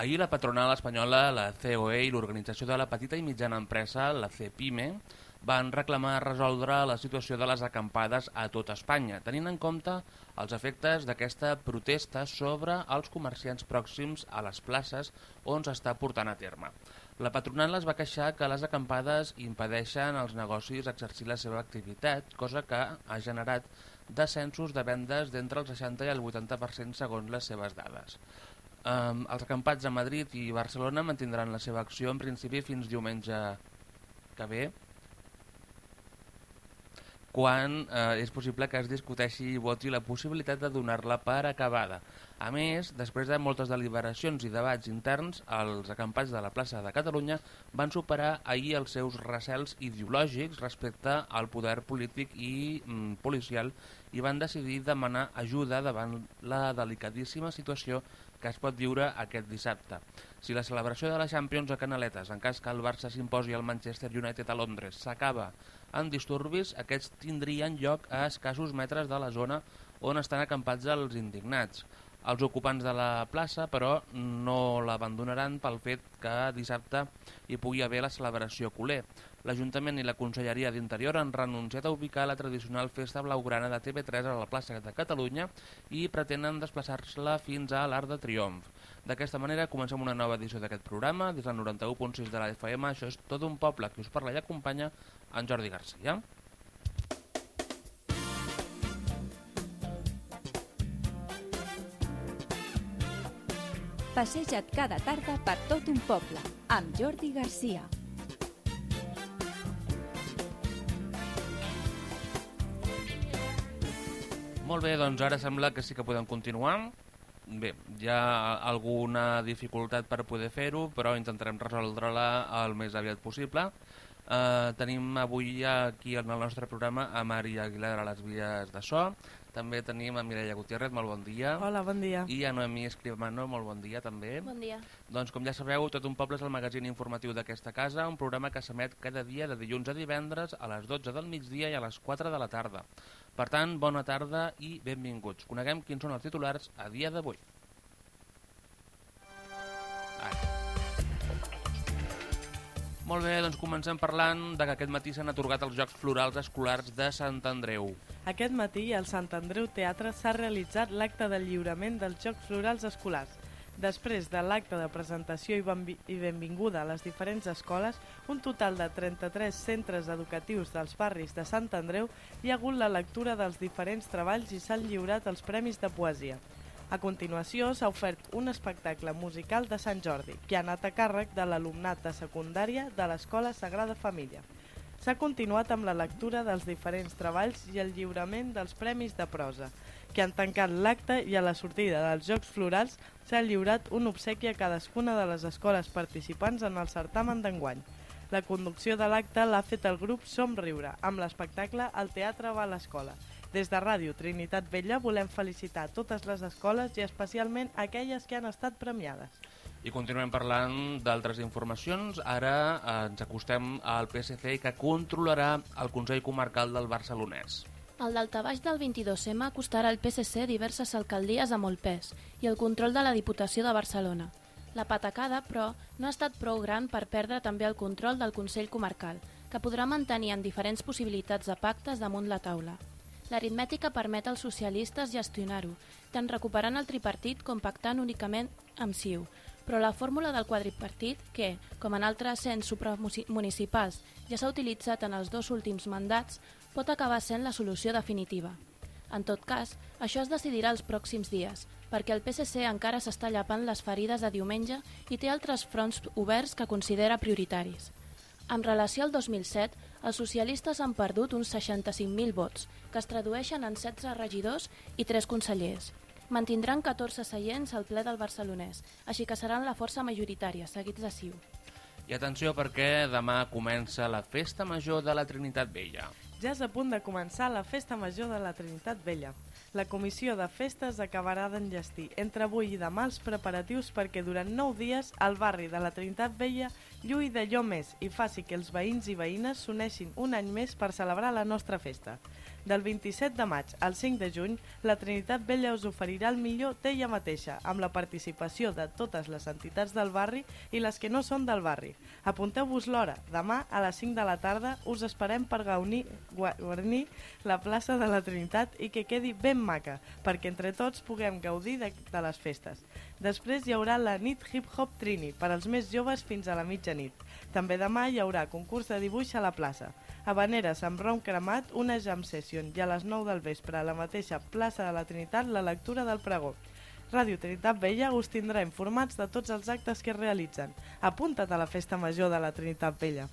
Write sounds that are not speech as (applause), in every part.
Ahir la patronal espanyola, la COE i l'Organització de la Petita i Mitjana Empresa, la CEPIME, van reclamar resoldre la situació de les acampades a tot Espanya, tenint en compte els efectes d'aquesta protesta sobre els comerciants pròxims a les places on s'està portant a terme. La patronal es va queixar que les acampades impedeixen als negocis exercir la seva activitat, cosa que ha generat descensos de vendes d'entre el 60 i el 80% segons les seves dades. Um, els acampats a Madrid i Barcelona mantindran la seva acció en principi fins diumenge que ve, quan eh, és possible que es discuteixi i voti la possibilitat de donar-la per acabada. A més, després de moltes deliberacions i debats interns, els acampats de la plaça de Catalunya van superar ahir els seus recels ideològics respecte al poder polític i mm, policial i van decidir demanar ajuda davant la delicadíssima situació que es pot viure aquest dissabte. Si la celebració de la Champions a Canaletes, en cas que el Barça s'imposi al Manchester United a Londres, s'acaba en disturbis, aquests tindrien lloc a escassos metres de la zona on estan acampats els indignats. Els ocupants de la plaça, però, no l'abandonaran pel fet que dissabte hi pugui haver la celebració culer. L'Ajuntament i la Conselleria d'Interior han renunciat a ubicar la tradicional festa blaugrana de TV3 a la plaça de Catalunya i pretenen desplaçar-la fins a l'Arc de Triomf. D'aquesta manera comencem una nova edició d'aquest programa, des del 91.6 de la FM, això és tot un poble que us parla i acompanya en Jordi Garcia. Passeja't cada tarda per tot un poble, amb Jordi Garcia. Molt bé, doncs ara sembla que sí que podem continuar. Bé, hi ha alguna dificultat per poder fer-ho, però intentarem resoldre-la el més aviat possible. Uh, tenim avui aquí en el nostre programa a Maria Aguilar a les vies de so, també tenim a Mireia Gutiérrez, molt bon dia. Hola, bon dia. I a Noemí Escribano, molt bon dia també. Bon dia. Doncs com ja sabeu, Tot un poble és el magazín informatiu d'aquesta casa, un programa que s'emet cada dia de dilluns a divendres a les 12 del migdia i a les 4 de la tarda. Per tant, bona tarda i benvinguts. Coneguem quins són els titulars a dia d'avui. Molt bé, doncs comencem parlant de que aquest matí s'han atorgat els Jocs Florals Escolars de Sant Andreu. Aquest matí al Sant Andreu Teatre s'ha realitzat l'acte de lliurament dels Jocs Florals Escolars. Després de l'acte de presentació i, benvi i benvinguda a les diferents escoles, un total de 33 centres educatius dels barris de Sant Andreu hi ha hagut la lectura dels diferents treballs i s'han lliurat els premis de poesia. A continuació s'ha ofert un espectacle musical de Sant Jordi, que ha anat a càrrec de l'alumnat de secundària de l'Escola Sagrada Família. S'ha continuat amb la lectura dels diferents treballs i el lliurament dels premis de prosa, que han tancat l'acte i a la sortida dels Jocs Florals s'ha lliurat un obsequi a cadascuna de les escoles participants en el certamen d'enguany. La conducció de l'acte l'ha fet el grup Somriure, amb l'espectacle El teatre va a l'escola, des de Ràdio Trinitat Vella volem felicitar totes les escoles i especialment aquelles que han estat premiades. I continuem parlant d'altres informacions. Ara eh, ens acostem al PSC que controlarà el Consell Comarcal del Barcelonès. El daltabaix del 22M acostarà al PSC diverses alcaldies a molt pes i el control de la Diputació de Barcelona. La patacada, però, no ha estat prou gran per perdre també el control del Consell Comarcal, que podrà mantenir en diferents possibilitats de pactes damunt la taula. L'aritmètica permet als socialistes gestionar-ho, tant recuperant el tripartit com pactant únicament amb CiU, però la fórmula del quadripartit, que, com en altres cents supramunicipals, ja s'ha utilitzat en els dos últims mandats, pot acabar sent la solució definitiva. En tot cas, això es decidirà els pròxims dies, perquè el PSC encara s'està llapant les ferides de diumenge i té altres fronts oberts que considera prioritaris. En relació al 2007, els socialistes han perdut uns 65.000 vots, que es tradueixen en 16 regidors i 3 consellers. Mantindran 14 seients al ple del barcelonès, així que seran la força majoritària, seguits de Siu. I atenció perquè demà comença la Festa Major de la Trinitat Vella. Ja és a punt de començar la Festa Major de la Trinitat Vella. La comissió de festes acabarà d'enllestir entre avui i demà els preparatius perquè durant 9 dies el barri de la Trinitat Vella llui d'allò més i faci que els veïns i veïnes s'uneixin un any més per celebrar la nostra festa. Del 27 de maig al 5 de juny, la Trinitat Vella us oferirà el millor d'ella mateixa, amb la participació de totes les entitats del barri i les que no són del barri. Apunteu-vos l'hora. Demà, a les 5 de la tarda, us esperem per gaunir, guarnir la plaça de la Trinitat i que quedi ben maca, perquè entre tots puguem gaudir de, de les festes. Després hi haurà la nit hip-hop Trini, per als més joves fins a la mitjanit. També demà hi haurà concurs de dibuix a la plaça. Habaneres amb rom cremat, una jam session i a les 9 del vespre a la mateixa plaça de la Trinitat la lectura del pregó. Ràdio Trinitat Vella us tindrà informats de tots els actes que es realitzen. Apunta't a la festa major de la Trinitat Vella.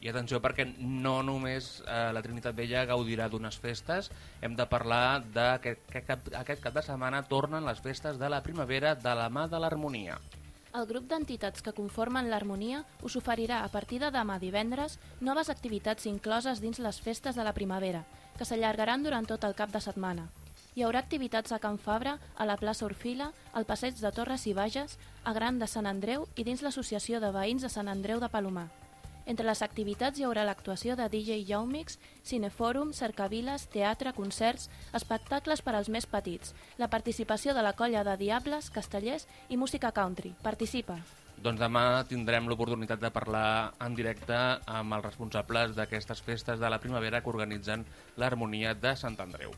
I atenció perquè no només eh, la Trinitat Vella gaudirà d'unes festes, hem de parlar de que, que cap, aquest cap de setmana tornen les festes de la primavera de la mà de l'harmonia. El grup d'entitats que conformen l'Harmonia us oferirà a partir de demà divendres noves activitats incloses dins les festes de la primavera, que s'allargaran durant tot el cap de setmana. Hi haurà activitats a Can Fabra, a la plaça Orfila, al passeig de Torres i Bages, a Gran de Sant Andreu i dins l'Associació de Veïns de Sant Andreu de Palomar. Entre les activitats hi haurà l'actuació de DJ Jaumix, cinefòrum, cercaviles, teatre, concerts, espectacles per als més petits, la participació de la colla de Diables, castellers i música country. Participa! Doncs demà tindrem l'oportunitat de parlar en directe amb els responsables d'aquestes festes de la primavera que organitzen l'Harmonia de Sant Andreu.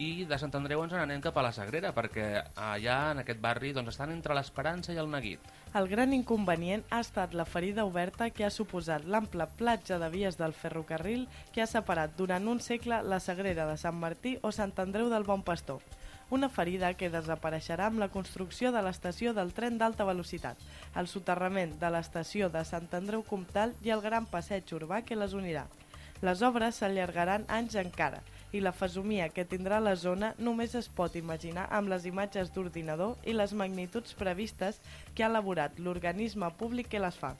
I de Sant Andreu ens n'anem cap a la Sagrera, perquè allà, en aquest barri, doncs, estan entre l'Esperança i el Neguit. El gran inconvenient ha estat la ferida oberta que ha suposat l'ample platja de vies del ferrocarril que ha separat durant un segle la Sagrera de Sant Martí o Sant Andreu del Bon Pastor. Una ferida que desapareixerà amb la construcció de l'estació del tren d'alta velocitat, el soterrament de l'estació de Sant Andreu Comtal i el gran passeig urbà que les unirà. Les obres s'allargaran anys encara i la fesomia que tindrà la zona només es pot imaginar amb les imatges d'ordinador i les magnituds previstes que ha elaborat l'organisme públic que les fa.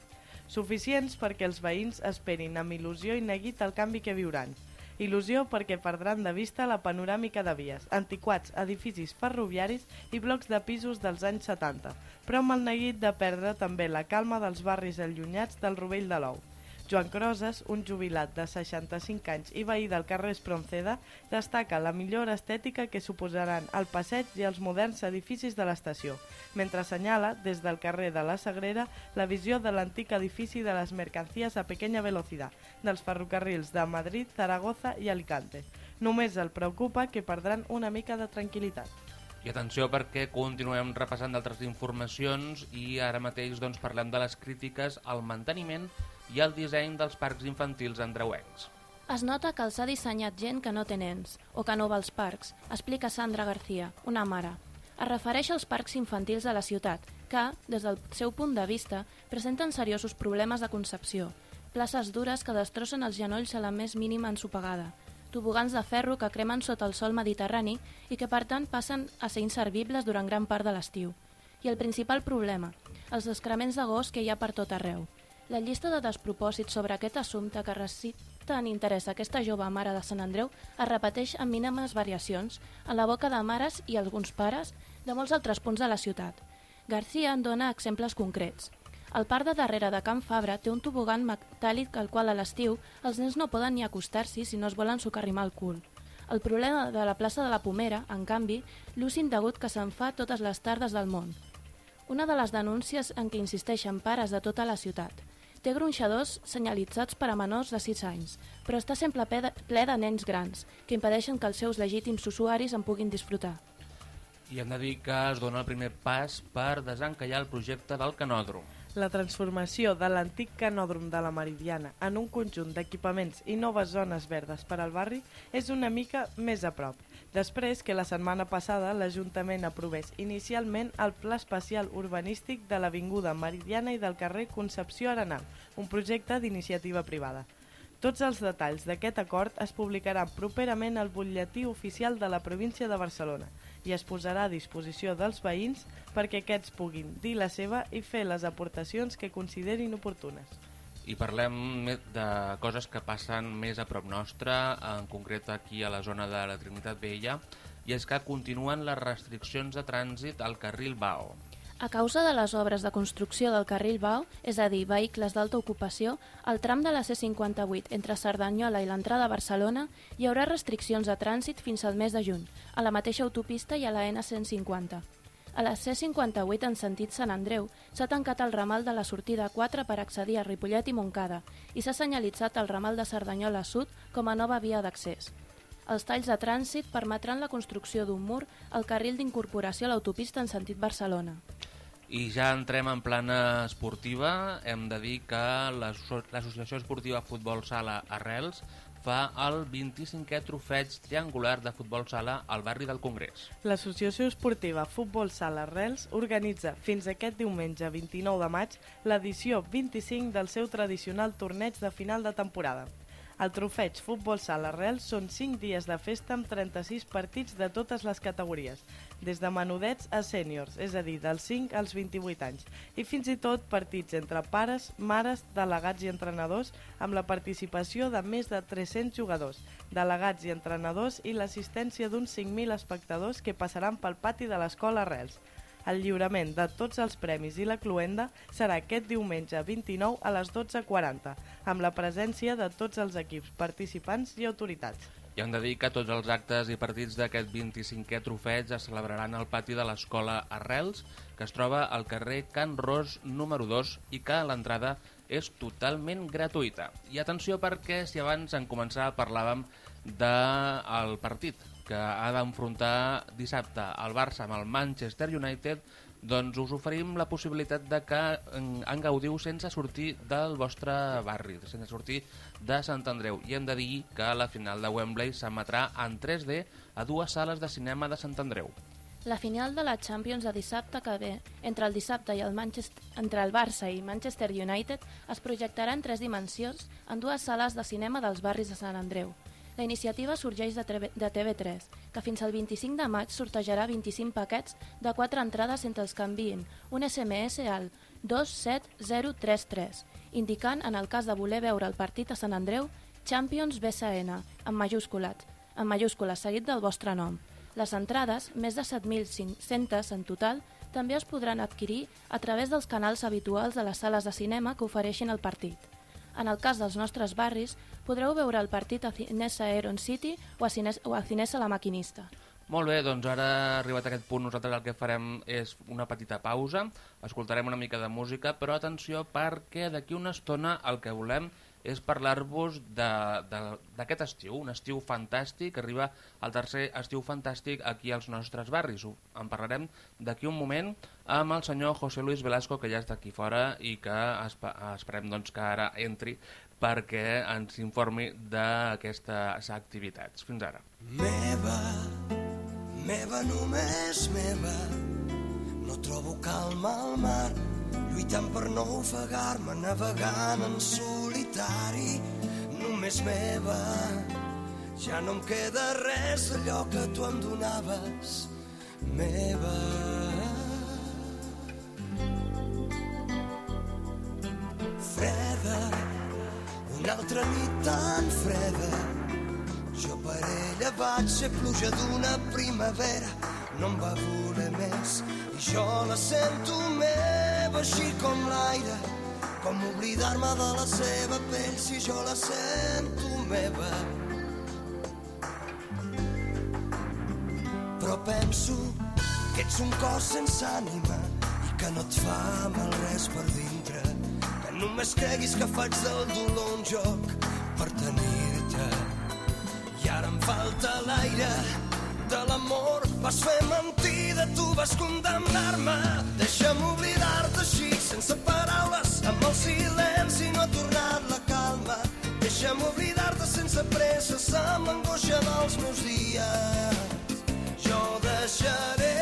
Suficients perquè els veïns esperin amb il·lusió i neguit el canvi que viuran. Il·lusió perquè perdran de vista la panoràmica de vies, antiquats, edificis ferroviaris i blocs de pisos dels anys 70, però amb el neguit de perdre també la calma dels barris allunyats del Rovell de l'Ou. Joan Croses, un jubilat de 65 anys i veí del carrer Espronceda, destaca la millora estètica que suposaran el passeig i els moderns edificis de l'estació, mentre assenyala, des del carrer de la Sagrera, la visió de l'antic edifici de les mercancies a pequeña velocitat, dels ferrocarrils de Madrid, Zaragoza i Alicante. Només el preocupa que perdran una mica de tranquil·litat. I atenció perquè continuem repassant d'altres informacions i ara mateix doncs, parlem de les crítiques al manteniment i el disseny dels parcs infantils andreuencs. Es nota que els ha dissenyat gent que no té nens o que no va als parcs, explica Sandra García, una mare. Es refereix als parcs infantils de la ciutat, que, des del seu punt de vista, presenten seriosos problemes de concepció, places dures que destrossen els genolls a la més mínima ensopegada, tobogans de ferro que cremen sota el sol mediterrani i que per tant passen a ser inservibles durant gran part de l'estiu. I el principal problema, els excrements de gos que hi ha per tot arreu. La llista de despropòsits sobre aquest assumpte que recita en interès aquesta jove mare de Sant Andreu es repeteix amb mínimes variacions en la boca de mares i alguns pares de molts altres punts de la ciutat. García en dona exemples concrets. El parc de darrere de Can Fabra té un tobogan metàl·lic al qual a l'estiu els nens no poden ni acostar-s'hi si no es volen socarrimar el cul. El problema de la plaça de la Pomera, en canvi, l'ús indegut que se'n fa totes les tardes del món. Una de les denúncies en què insisteixen pares de tota la ciutat – Té gronxadors senyalitzats per a menors de 6 anys, però està sempre ple de, ple de nens grans, que impedeixen que els seus legítims usuaris en puguin disfrutar. I hem de dir que es dona el primer pas per desencallar el projecte del canòdrom. La transformació de l'antic canòdrom de la Meridiana en un conjunt d'equipaments i noves zones verdes per al barri és una mica més a prop, després que la setmana passada l'Ajuntament aprovés inicialment el Pla Especial Urbanístic de l'Avinguda Meridiana i del carrer Concepció Arenal, un projecte d'iniciativa privada. Tots els detalls d'aquest acord es publicaran properament al butlletí oficial de la província de Barcelona i es posarà a disposició dels veïns perquè aquests puguin dir la seva i fer les aportacions que considerin oportunes i parlem de coses que passen més a prop nostra, en concret aquí a la zona de la Trinitat Vella, i és que continuen les restriccions de trànsit al carril BAO. A causa de les obres de construcció del carril Bau, és a dir, vehicles d'alta ocupació, al tram de la C58 entre Cerdanyola i l'entrada a Barcelona hi haurà restriccions de trànsit fins al mes de juny, a la mateixa autopista i a la N150. A la C58 en sentit Sant Andreu s'ha tancat el ramal de la sortida 4 per accedir a Ripollet i Montcada i s'ha senyalitzat el ramal de Cerdanyola Sud com a nova via d'accés. Els talls de trànsit permetran la construcció d'un mur al carril d'incorporació a l'autopista en sentit Barcelona. I ja entrem en plana esportiva. Hem de dir que l'Associació Esportiva Futbol Sala Arrels fa el 25è trofeig triangular de futbol sala al barri del Congrés. L'Associació Esportiva Futbol Sala Arrels organitza fins aquest diumenge 29 de maig l'edició 25 del seu tradicional torneig de final de temporada. El trofeig Futbol Sala Arrels són 5 dies de festa amb 36 partits de totes les categories, des de menudets a sèniors, és a dir, dels 5 als 28 anys, i fins i tot partits entre pares, mares, delegats i entrenadors, amb la participació de més de 300 jugadors, delegats i entrenadors i l'assistència d'uns 5.000 espectadors que passaran pel pati de l'escola Arrels. El lliurament de tots els premis i la cluenda serà aquest diumenge 29 a les 12.40, amb la presència de tots els equips participants i autoritats. I hem de dir que tots els actes i partits d'aquest 25è trofeig es celebraran al pati de l'escola Arrels, que es troba al carrer Can Ros número 2 i que l'entrada és totalment gratuïta. I atenció perquè si abans en començar parlàvem del partit que ha d'enfrontar dissabte el Barça amb el Manchester United, doncs us oferim la possibilitat de que en gaudiu sense sortir del vostre barri, sense sortir de Sant Andreu. I hem de dir que la final de Wembley s'emetrà en 3D a dues sales de cinema de Sant Andreu. La final de la Champions de dissabte que ve entre el dissabte i el Manchester, entre el Barça i Manchester United es projectarà en tres dimensions en dues sales de cinema dels barris de Sant Andreu. La iniciativa sorgeix de, de TV3, que fins al 25 de maig sortejarà 25 paquets de 4 entrades entre els que enviïn un SMS al 27033, indicant, en el cas de voler veure el partit a Sant Andreu, Champions BSN, en majúscules, en majúscules seguit del vostre nom. Les entrades, més de 7.500 en total, també es podran adquirir a través dels canals habituals de les sales de cinema que ofereixin el partit. En el cas dels nostres barris, podreu veure el partit a Cinesa Aeron City o a, Cines, o a Cinesa La Maquinista. Molt bé, doncs ara arribat a aquest punt nosaltres el que farem és una petita pausa, escoltarem una mica de música, però atenció perquè d'aquí una estona el que volem és parlar-vos d'aquest estiu, un estiu fantàstic, arriba el tercer estiu fantàstic aquí als nostres barris. En parlarem d'aquí un moment amb el senyor José Luis Velasco, que ja està aquí fora i que esperem doncs, que ara entri perquè ens informi d'aquestes activitats. Fins ara. Meva, meva només meva, no trobo calma al mar, lluitant per no ofegar-me, navegant en solitari, només meva. Ja no em queda res allò que tu em donaves, meva. Freda, una altra nit tan freda, jo per ella vaig ser pluja d'una primavera, no em va voler més i jo la sento meva així com l'aire com oblidar-me de la seva pell si jo la sento meva. Però penso que ets un cos sense ànima i que no et fa mal res per dintre només creguis que faig del dolor un joc per tenir-te i ara em falta l'aire de l'amor vas fer mentida, tu vas condemnar-me. Deixa'm oblidar-te així, sense paraules, amb el silenci no ha tornat la calma. Deixa'm oblidar-te sense presses, amb l'angoixa dels meus dies. Jo deixaré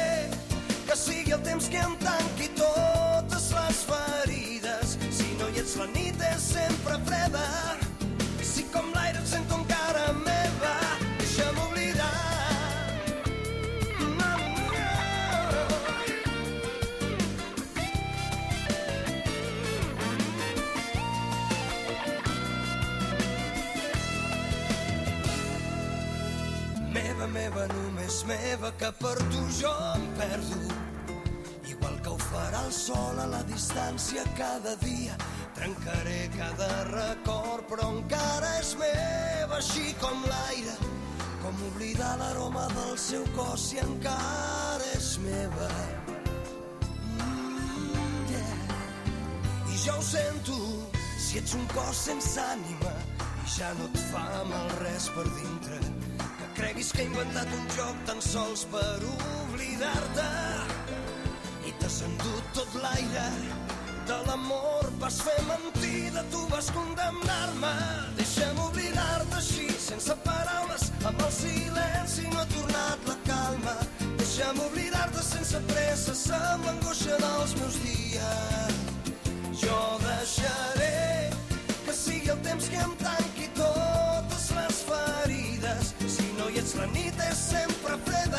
que sigui el temps que em tanqui totes No ets, la nit és sempre freda. Si com l'aire et sento encara meva, deixa'm oblidar meva, només meva, que per tu jo em perdo, igual que ho fa trobarà el sol a la distància cada dia. Trencaré cada record, però encara és meva, així com l'aire. Com oblidar l'aroma del seu cos si encara és meva. Mm, yeah. I jo ho sento, si ets un cos sense ànima i ja no et fa mal res per dintre, que creguis que he inventat un joc tan sols per oblidar-te i t'has endut tot l'aire de l'amor vas fer mentida, tu vas condemnar-me. Deixa'm oblidar-te així, sense paraules, amb el silenci no ha tornat la calma. Deixa'm oblidar-te sense presses, amb l'angoixa dels meus dies. Jo deixaré que sigui el temps que em tanqui totes les ferides. Si no hi ets, la nit és sempre freda.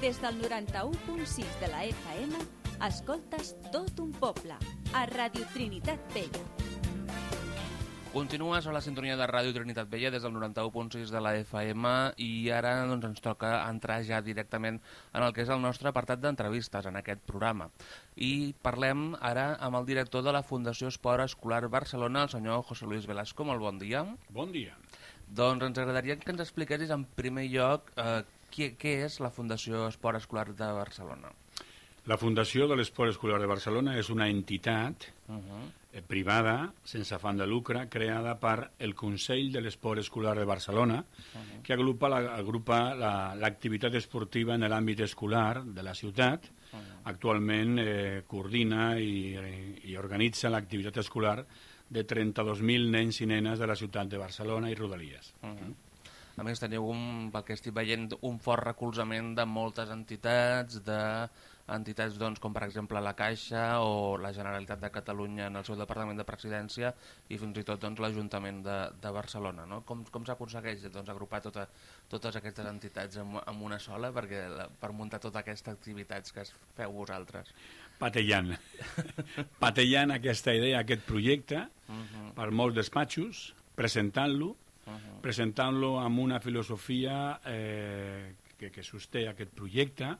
Des del 91.6 de la FM, escoltes tot un poble, a Radio Trinitat Vella. Continues a la sintonia de Ràdio Trinitat Vella des del 91.6 de la FM i ara doncs, ens toca entrar ja directament en el que és el nostre apartat d'entrevistes en aquest programa. I parlem ara amb el director de la Fundació Esport Escolar Barcelona, el senyor José Luis Velasco. Molt bon dia. Bon dia. Doncs ens agradaria que ens expliquessis en primer lloc eh, què, què és la Fundació Esport Escolar de Barcelona. La Fundació de l'Esport Escolar de Barcelona és una entitat Uh -huh. eh, privada, sense afany de lucre, creada per el Consell de l'Esport Escolar de Barcelona, que agrupa la- agrupa la- l'activitat esportiva en l'àmbit escolar de la ciutat. Actualment eh, coordina i, i organitza l'activitat escolar de 32.000 nens i nenes de la ciutat de Barcelona i Rodalies. A més, teniu, un, pel que estic veient, un fort recolzament de moltes entitats, de entitats doncs, com per exemple la Caixa o la Generalitat de Catalunya en el seu Departament de Presidència i fins i tot doncs, l'Ajuntament de, de Barcelona. No? Com, com s'aconsegueix doncs, agrupar tota, totes aquestes entitats en, en una sola perquè, la, per muntar totes aquestes activitats que es feu vosaltres? Patejant. Patejant aquesta idea, aquest projecte, per molts despatxos, presentant-lo, presentant-lo amb una filosofia eh, que, que sosté aquest projecte,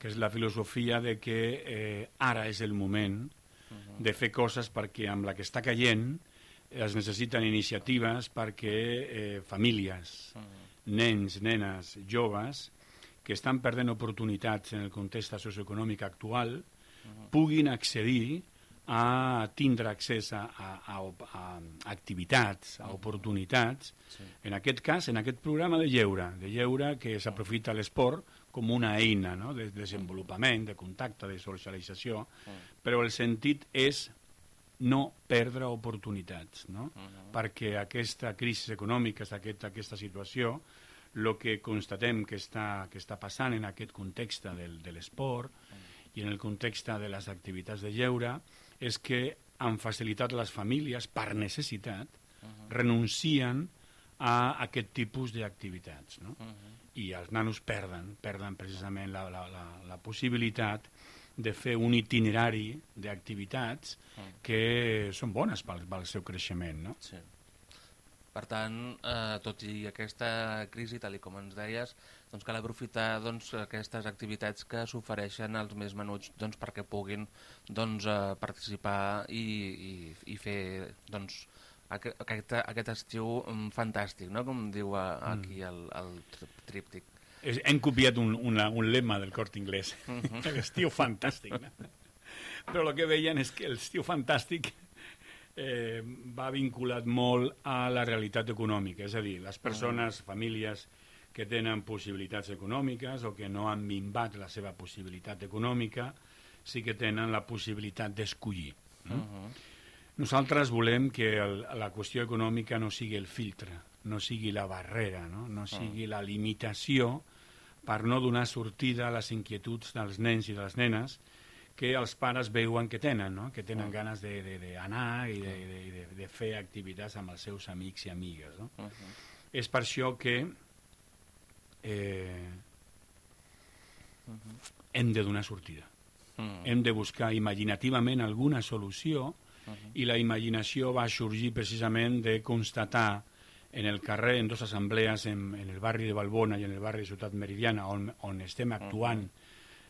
que és la filosofia de que eh, ara és el moment de fer coses perquè amb la que està caient es necessiten iniciatives perquè eh, famílies, nens, nenes, joves, que estan perdent oportunitats en el context socioeconòmic actual, puguin accedir a tindre accés a, a, a, a activitats, a oportunitats, en aquest cas, en aquest programa de lleure, de lleure que s'aprofita l'esport com una eina no? de desenvolupament, de contacte, de socialització, però el sentit és no perdre oportunitats, no? perquè aquesta crisi econòmica, aquest, aquesta situació, el que constatem que està, que està passant en aquest context del, de l'esport i en el context de les activitats de lleure és que han facilitat les famílies, per necessitat, renuncien a aquest tipus d'activitats. No? I els nanos perden, perden precisament la, la, la, la possibilitat de fer un itinerari d'activitats que són bones pel, pel seu creixement. No? Sí. Per tant, eh, tot i aquesta crisi, tal i com ens deies, doncs cal aprofitar doncs, aquestes activitats que s'ofereixen als més menuts doncs, perquè puguin doncs, eh, participar i, i, i fer doncs, aquest, aquest, estiu mm, fantàstic, no? com diu eh, aquí el, el tri- tríptic. Hem copiat un, una, un lema del Corte Inglés. L'estiu (laughs) fantàstic. No? Però el que veien és que l'estiu fantàstic eh, va vinculat molt a la realitat econòmica. És a dir, les persones, famílies que tenen possibilitats econòmiques o que no han minvat la seva possibilitat econòmica sí que tenen la possibilitat d'escollir. No? Nosaltres volem que el, la qüestió econòmica no sigui el filtre, no sigui la barrera, no, no sigui la limitació per no donar sortida a les inquietuds dels nens i de les nenes que els pares veuen que tenen, no? que tenen ganes d'anar i de, de, de, de fer activitats amb els seus amics i amigues. No? Uh -huh. És per això que eh, hem de donar sortida. Uh -huh. Hem de buscar imaginativament alguna solució Uh -huh. i la imaginació va sorgir precisament de constatar en el carrer, en dues assemblees, en, en el barri de Balbona i en el barri de Ciutat Meridiana, on, on estem actuant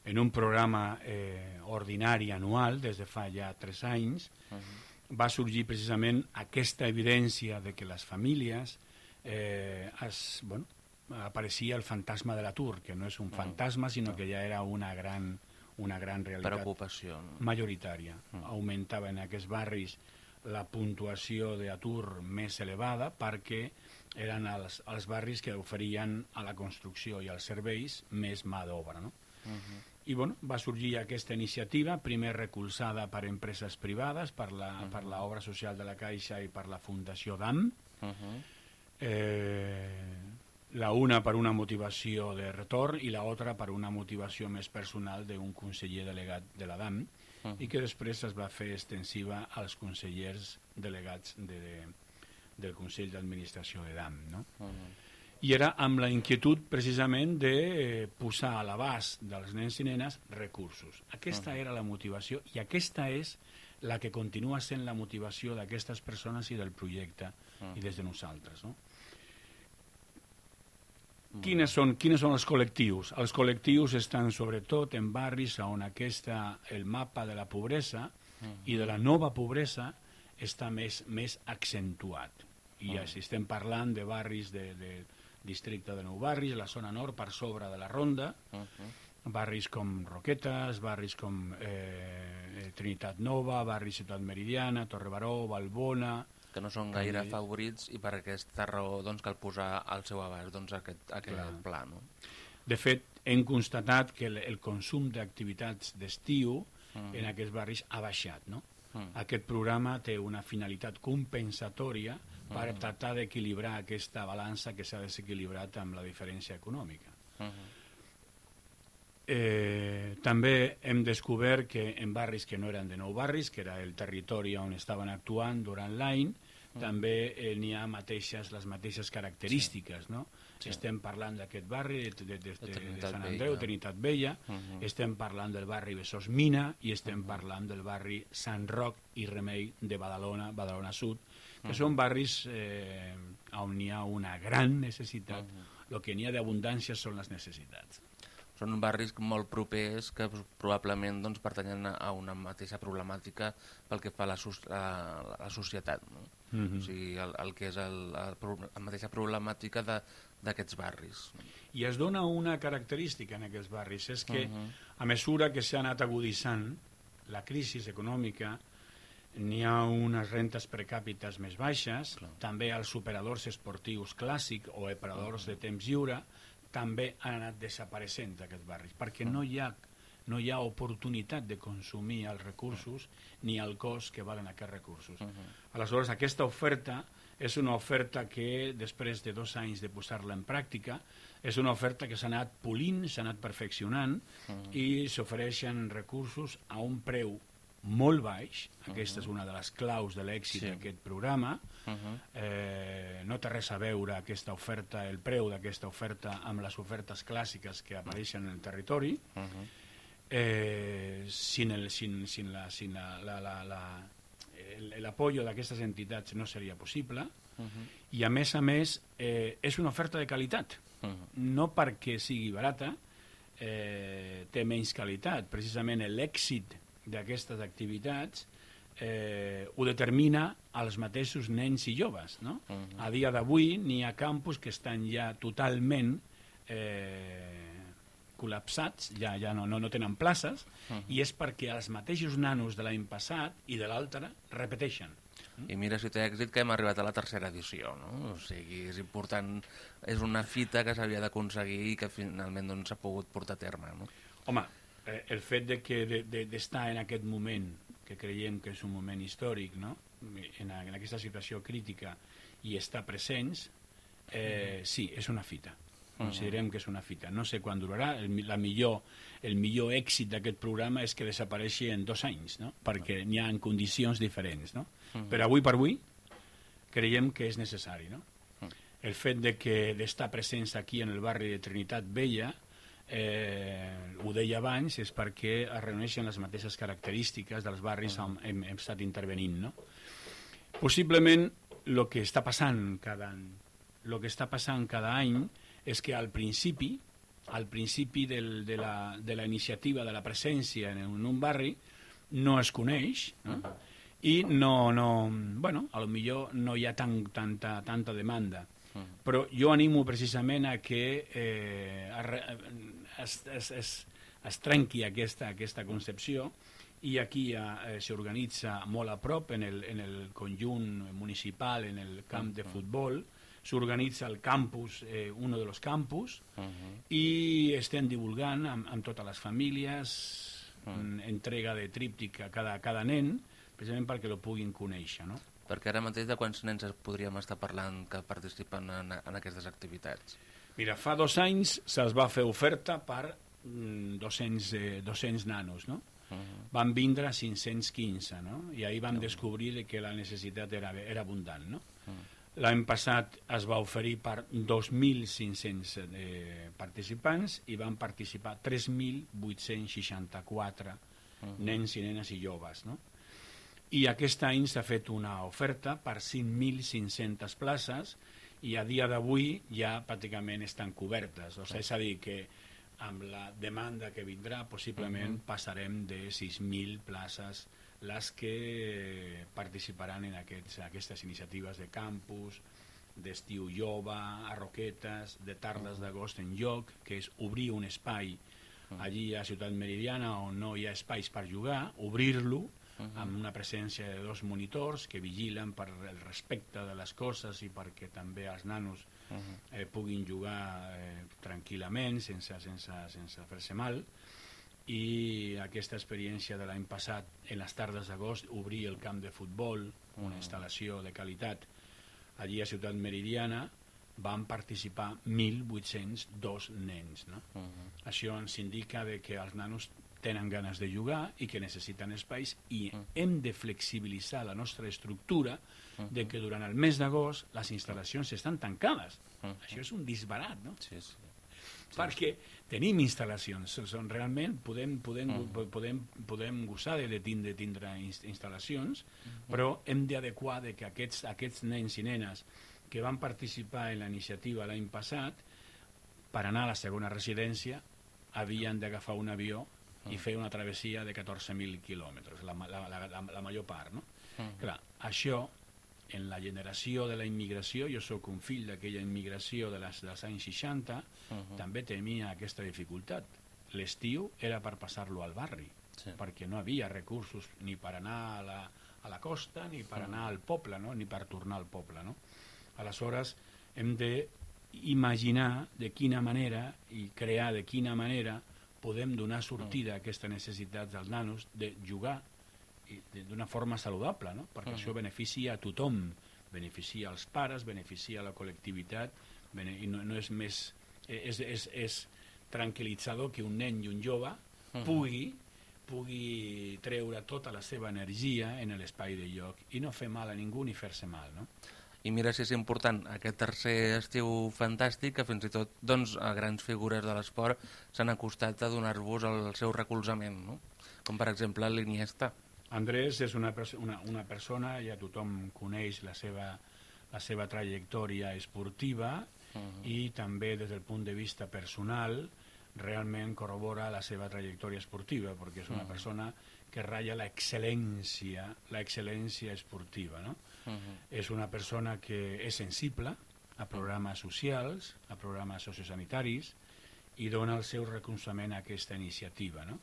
en un programa eh, ordinari anual des de fa ja tres anys, Uh -huh. va sorgir precisament aquesta evidència de que les famílies eh, es, bueno, apareixia el fantasma de l'atur, que no és un fantasma, sinó que ja era una gran, una gran realitat Preocupació. No? majoritària. Augmentava en aquests barris la puntuació d'atur més elevada perquè eren els, els barris que oferien a la construcció i als serveis més mà d'obra. No? Uh -huh. I bueno, va sorgir aquesta iniciativa, primer recolzada per empreses privades, per la, uh -huh. per l'obra social de la Caixa i per la Fundació DAM, Uh -huh. eh, la una per una motivació de retorn i la altra per una motivació més personal d'un conseller delegat de la DAM Uh -huh. i que després es va fer extensiva als consellers delegats de, de, del Consell d'Administració de DAM. No? Uh -huh. I era amb la inquietud precisament de eh, posar a l'abast dels nens i nenes recursos. Aquesta era la motivació i aquesta és la que continua sent la motivació d'aquestes persones i del projecte i des de nosaltres. No? Quines són, quines són els col·lectius? Els col·lectius estan sobretot en barris on aquesta, el mapa de la pobresa i de la nova pobresa està més, més accentuat. I ja, si estem parlant de barris de, de districte de Nou Barris, la zona nord per sobre de la Ronda, Uh -huh. barris com Roquetes, barris com eh, Trinitat Nova, barri Ciutat Meridiana, Torre Baró, Balbona, que no són gaire També- favorits i per aquesta raó doncs, cal posar al seu abast doncs, aquest, aquest Clar. pla. No? De fet, hem constatat que el, el consum d'activitats d'estiu Mm. en aquests barris ha baixat. No? Mm. Aquest programa té una finalitat compensatòria per Mm. tractar d'equilibrar aquesta balança que s'ha desequilibrat amb la diferència econòmica. Uh -huh. Eh, també hem descobert que en barris que no eren de nou barris, que era el territori on estaven actuant durant l'any, també eh, n'hi ha mateixes, les mateixes característiques. No? Sí. Estem parlant d'aquest barri de, de, de, de, de Trinitat Sant Vella. Andreu, Trinitat Vella, Mhm. estem parlant del barri Besòs Mina i estem parlant del barri Sant Roc i Remei de Badalona, Badalona Sud, que són barris eh, on hi ha una gran necessitat. El que n'hi ha d'abundància són les necessitats. Són barris molt propers que probablement doncs, pertanyen a- una mateixa problemàtica pel que fa a la, soc- a la societat. No? Mhm. O sigui, el, el que és el, la mateixa problemàtica de- d'aquests barris. I es dona una característica en aquests barris, és que Mhm. a mesura que s'ha anat agudissant la crisi econòmica, n'hi ha unes rentes per càpites més baixes, Clar. també els operadors esportius clàssics o operadors de temps lliure també han anat desapareixent d'aquests barris, perquè no hi ha no hi ha oportunitat de consumir els recursos ni el cost que valen aquests recursos. Aleshores, aquesta oferta és una oferta que, després de dos anys de posar-la en pràctica, és una oferta que s'ha anat polint, s'ha anat perfeccionant i s'ofereixen recursos a un preu molt baix. Aquesta és una de les claus de l'èxit Sí. d'aquest programa. Uh -huh. Eh, no té res a veure aquesta oferta, el preu d'aquesta oferta amb les ofertes clàssiques que apareixen en el territori. Uh -huh. Eh, sin el, sin, sin la, sin la, la, la, la, el, el apoyo d'aquestes entitats no seria possible Uh -huh. i a més a més eh, és una oferta de qualitat Uh -huh. no perquè sigui barata eh, té menys qualitat precisament l'èxit d'aquestes activitats eh, ho determina als mateixos nens i joves no? Mhm. a dia d'avui n'hi ha campus que estan ja totalment eh, col·lapsats, ja, ja no, no, no tenen places, Mhm. i és perquè els mateixos nanos de l'any passat i de l'altre repeteixen. I mira si té èxit que hem arribat a la tercera edició, no? O sigui, és important, és una fita que s'havia d'aconseguir i que finalment doncs, s'ha pogut portar a terme, no? Home, eh, el fet de que de- de- d'estar en aquest moment, que creiem que és un moment històric, no? en, en aquesta situació crítica, i estar presents, eh, sí, és una fita. Considerem que és una fita. No sé quan durarà, el, la millor, el millor èxit d'aquest programa és que desapareixi en dos anys, no? perquè n'hi ha en condicions diferents. No? Però avui per avui creiem que és necessari. No? El fet de que d'estar presents aquí en el barri de Trinitat Vella eh, ho deia abans, és perquè es reuneixen les mateixes característiques dels barris on hem, hem estat intervenint. No? Possiblement el que està passant cada any, el que està passant cada any és que al principi, al principi del, de, la, de la iniciativa, de la presència en un, un barri, no es coneix, no? i no, no, bueno, a lo millor no hi ha tan, tanta, tanta demanda. Però jo animo precisament a que eh, re- es, es, es, es trenqui aquesta, aquesta concepció i aquí eh, s'organitza molt a prop en el, en el conjunt municipal, en el camp de futbol, s'organitza el campus, eh, uno de los campus, i estem divulgant amb, amb totes les famílies, mm. entrega de tríptic a cada, a cada nen, precisament perquè lo puguin conèixer, no? Perquè ara mateix de quants nens podríem estar parlant que participen en, en aquestes activitats? Mira, fa dos anys se'ls va fer oferta per mm, 200, eh, 200 nanos, no? Van vindre 515, no? I ahir vam descobrir de que la necessitat era, era abundant, no? L'any passat es va oferir per 2.500 eh, participants i van participar 3.864 nens i nenes i joves, no? I aquest any s'ha fet una oferta per 5.500 places i a dia d'avui ja pràcticament estan cobertes. O sigui, és a dir, que amb la demanda que vindrà possiblement passarem de 6.000 places les que participaran en aquests, aquestes iniciatives de campus, d'estiu jove, a Roquetes, de tardes d'agost en lloc, que és obrir un espai allí a Ciutat Meridiana on no hi ha espais per jugar, obrir-lo amb una presència de dos monitors que vigilen per el respecte de les coses i perquè també els nanos eh, puguin jugar eh, tranquil·lament, sense, sense, sense fer-se mal i aquesta experiència de l'any passat en les tardes d'agost obrir el camp de futbol una instal·lació de qualitat allí a Ciutat Meridiana van participar 1.802 nens no? això ens indica de que els nanos tenen ganes de jugar i que necessiten espais i hem de flexibilitzar la nostra estructura de que durant el mes d'agost les instal·lacions estan tancades això és un disbarat no? Sí, sí. perquè tenim instal·lacions, són realment podem, podem, mm. podem, podem gosar de tindre, tindre ins- instal·lacions, però hem d'adequar de que aquests, aquests nens i nenes que van participar en la iniciativa l'any passat, per anar a la segona residència, havien d'agafar un avió i fer una travessia de 14.000 quilòmetres, la, la, la, la, major part, no? Clar, això en la generació de la immigració, jo sóc un fill d'aquella immigració de les, dels anys 60, també tenia aquesta dificultat. L'estiu era per passar-lo al barri, Sí. perquè no havia recursos ni per anar a la, a la costa ni per anar al poble, no? ni per tornar al poble. No? Aleshores, hem de imaginar de quina manera i crear de quina manera podem donar sortida a aquesta necessitat dels nanos de jugar d'una forma saludable, no? perquè això beneficia a tothom, beneficia als pares, beneficia a la col·lectivitat, bene i no, no és més... És, és, és tranquil·litzador que un nen i un jove pugui pugui treure tota la seva energia en l'espai de lloc i no fer mal a ningú ni fer-se mal, no? I mira si és important aquest tercer estiu fantàstic que fins i tot doncs, a grans figures de l'esport s'han acostat a donar-vos el seu recolzament, no? com per exemple l'Iniesta. Andrés és una, pers- una, una persona, ja tothom coneix la seva, la seva trajectòria esportiva i també des del punt de vista personal realment corrobora la seva trajectòria esportiva perquè és una persona que ratlla la excel·lència, la excel·lència esportiva, no? És una persona que és sensible a programes socials, a programes sociosanitaris i dona el seu recolzament a aquesta iniciativa, no?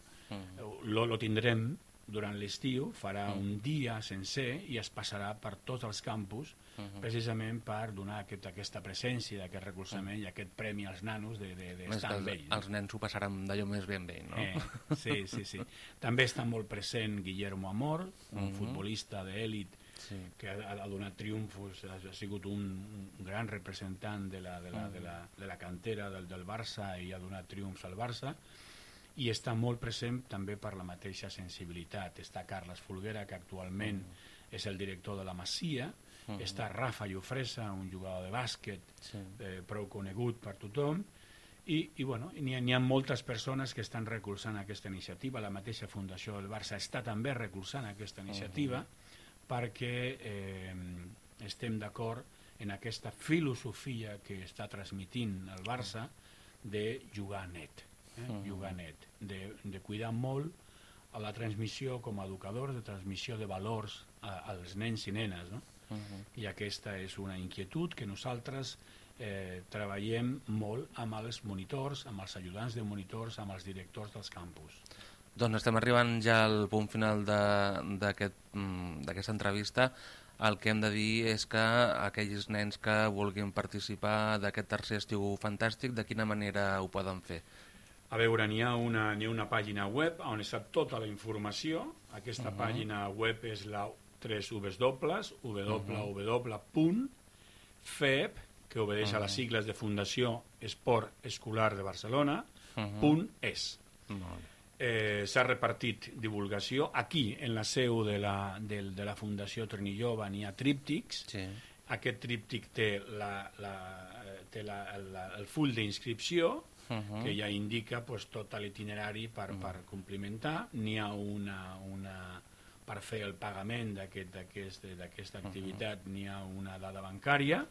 Lo, lo tindrem durant l'estiu, farà un dia sencer i es passarà per tots els campus precisament per donar aquest, aquesta presència, aquest recolzament i aquest premi als nanos de, de, de estar amb els, ell. no? els nens ho passaran d'allò més ben bé, no? Eh, sí, sí, sí. També està molt present Guillermo Amor, un futbolista d'èlit Sí. que ha, ha donat triomfos, ha, ha sigut un, un gran representant de la, de la, de la, de la cantera del, del Barça i ha donat triomfs al Barça i està molt present també per la mateixa sensibilitat. Està Carles Folguera, que actualment és el director de la Masia, està Rafa Llofresa, un jugador de bàsquet Sí. eh, prou conegut per tothom, i, i bueno, n'hi ha, ha moltes persones que estan recolzant aquesta iniciativa. La mateixa Fundació del Barça està també recolzant aquesta iniciativa perquè eh, estem d'acord en aquesta filosofia que està transmitint el Barça de jugar net, eh? jugar net, de, de cuidar molt a la transmissió com a educador, de transmissió de valors a, als nens i nenes, no? i aquesta és una inquietud que nosaltres eh, treballem molt amb els monitors, amb els ajudants de monitors, amb els directors dels campus. Doncs estem arribant ja al punt final mm, d'aquesta entrevista. El que hem de dir és que aquells nens que vulguin participar d'aquest tercer estiu fantàstic, de quina manera ho poden fer? A veure, n'hi ha, una, ha una pàgina web on està tota la informació. Aquesta uh -huh. pàgina web és la 3 www.feb, que obedeix uh -huh. a les sigles de Fundació Esport Escolar de Barcelona, uh -huh. punt es. Molt bé. eh, s'ha repartit divulgació. Aquí, en la seu de la, del, de la Fundació Trinillova, n'hi ha tríptics. Sí. Aquest tríptic té, la, la, eh, té la, la, el full d'inscripció, Uh -huh. que ja indica pues, tot l'itinerari per, per complimentar. N'hi ha una, una, per fer el pagament d'aquesta aquest, d'aquesta activitat n'hi ha una dada bancària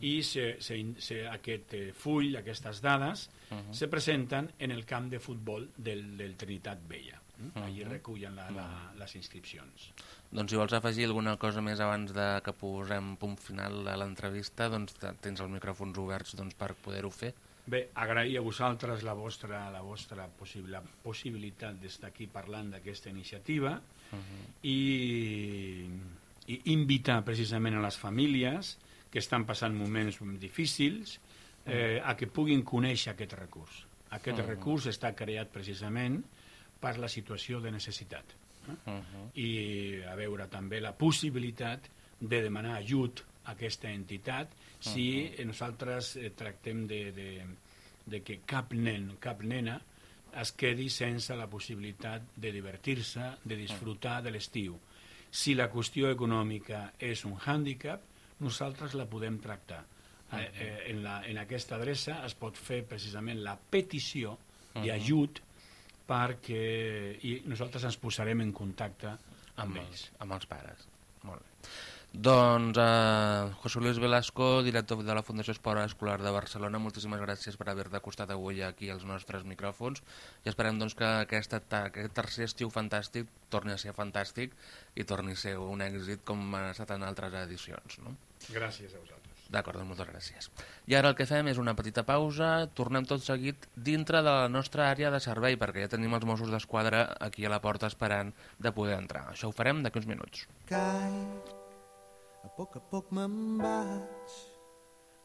i se, se, se, aquest eh, full, aquestes dades, se presenten en el camp de futbol del, del Trinitat Vella. Mm? Allí recullen la, la, les inscripcions. Doncs si vols afegir alguna cosa més abans de que posem punt final a l'entrevista, doncs te- tens els micròfons oberts doncs, per poder-ho fer. Bé, agrair a vosaltres la vostra, la vostra possible, la possibilitat d'estar aquí parlant d'aquesta iniciativa i, i invitar precisament a les famílies que estan passant moments difícils eh, a que puguin conèixer aquest recurs. Aquest recurs està creat precisament per la situació de necessitat. Eh? I a veure també la possibilitat de demanar ajut a aquesta entitat si eh, nosaltres eh, tractem de, de, de que cap nen, cap nena es quedi sense la possibilitat de divertir-se, de disfrutar de l'estiu. Si la qüestió econòmica és un hàndicap, nosaltres la podem tractar. Eh, eh, en, la, en aquesta adreça es pot fer precisament la petició d'ajut perquè i nosaltres ens posarem en contacte amb amb ells. els, amb els pares. Molt bé. Doncs eh, José Luis Velasco, director de la Fundació Esport Escolar de Barcelona, moltíssimes gràcies per haver-te acostat avui aquí als nostres micròfons i esperem doncs, que aquesta, ta- aquest tercer estiu fantàstic torni a ser fantàstic i torni a ser un èxit com ha estat en altres edicions. No? Gràcies a vosaltres. D'acord, doncs moltes gràcies. I ara el que fem és una petita pausa, tornem tot seguit dintre de la nostra àrea de servei, perquè ja tenim els Mossos d'Esquadra aquí a la porta esperant de poder entrar. Això ho farem d'aquí uns minuts. cai, a poc a poc me'n vaig.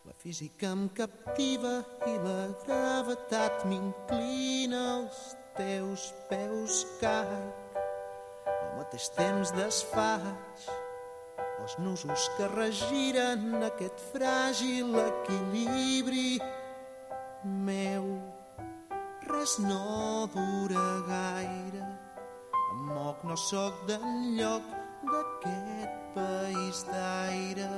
La física em captiva i la gravetat m'inclina als teus peus caic. Al mateix temps desfaig els nusos que regiren aquest fràgil equilibri meu. Res no dura gaire, em moc, no sóc d'enlloc d'aquest país d'aire.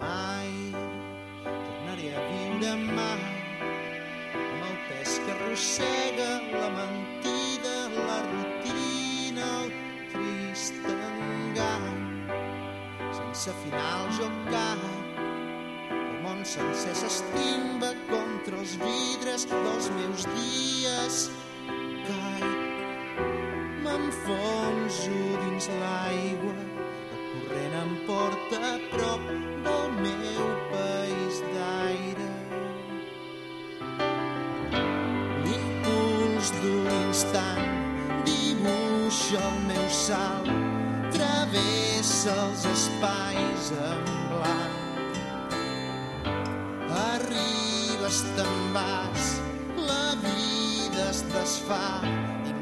Mai tornaré a viure mai amb el pes que arrossega la mentida, la rutina, el trist engany. Sense final jo caic, el món sencer s'estimba contra els vidres dels meus dies. Caic, m'enfonso dins l'aigua, el corrent em porta a prop del meu país d'aire. L'impuls d'un instant dibuixa el meu salt, travessa els espais en blanc. Arribes, te'n vas, la vida es desfà i